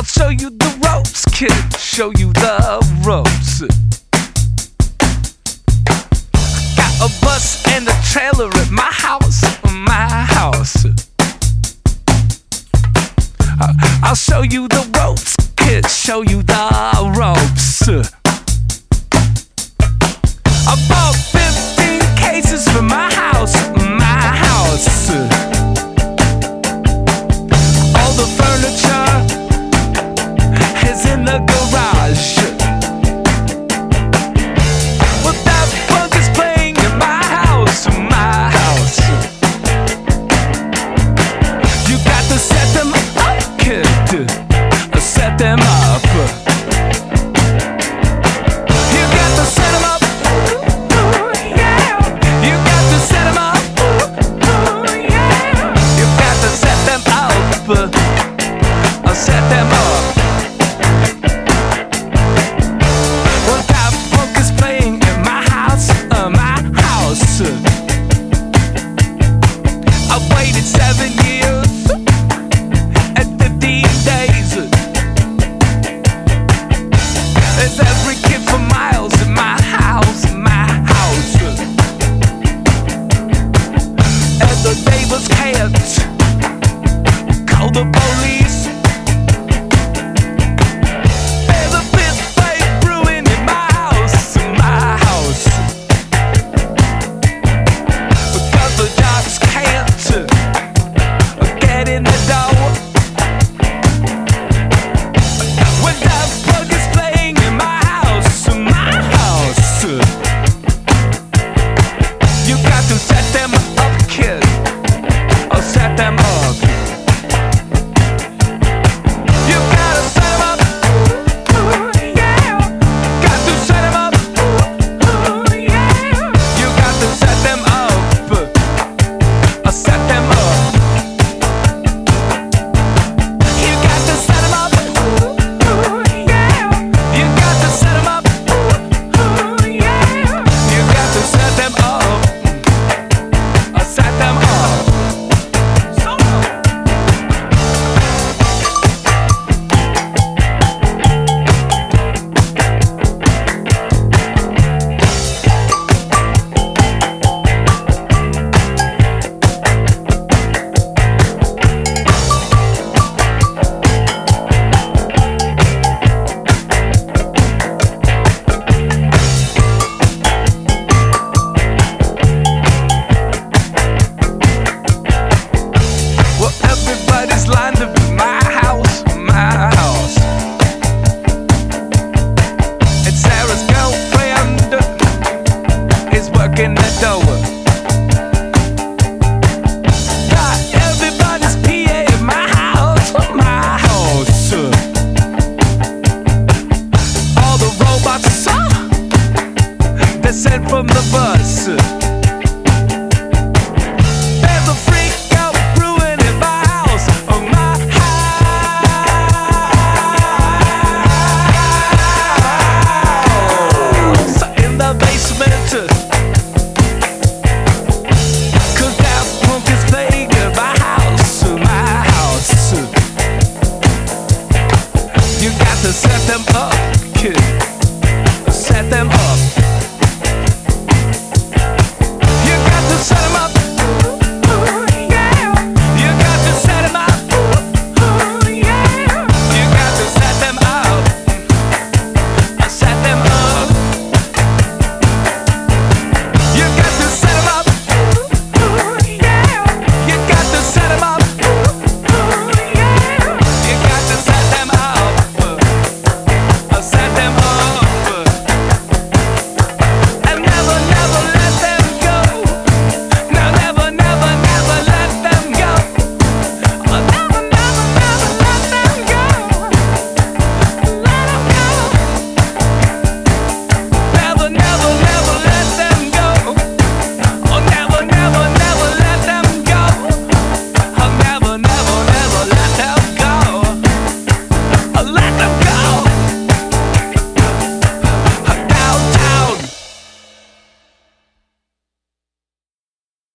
I'll show you the ropes, kid. Show you the ropes. Got a bus and a trailer at my house, my house. I'll show you the ropes, kid. Show you the ropes. the boat. to set them up, kid. Set them up.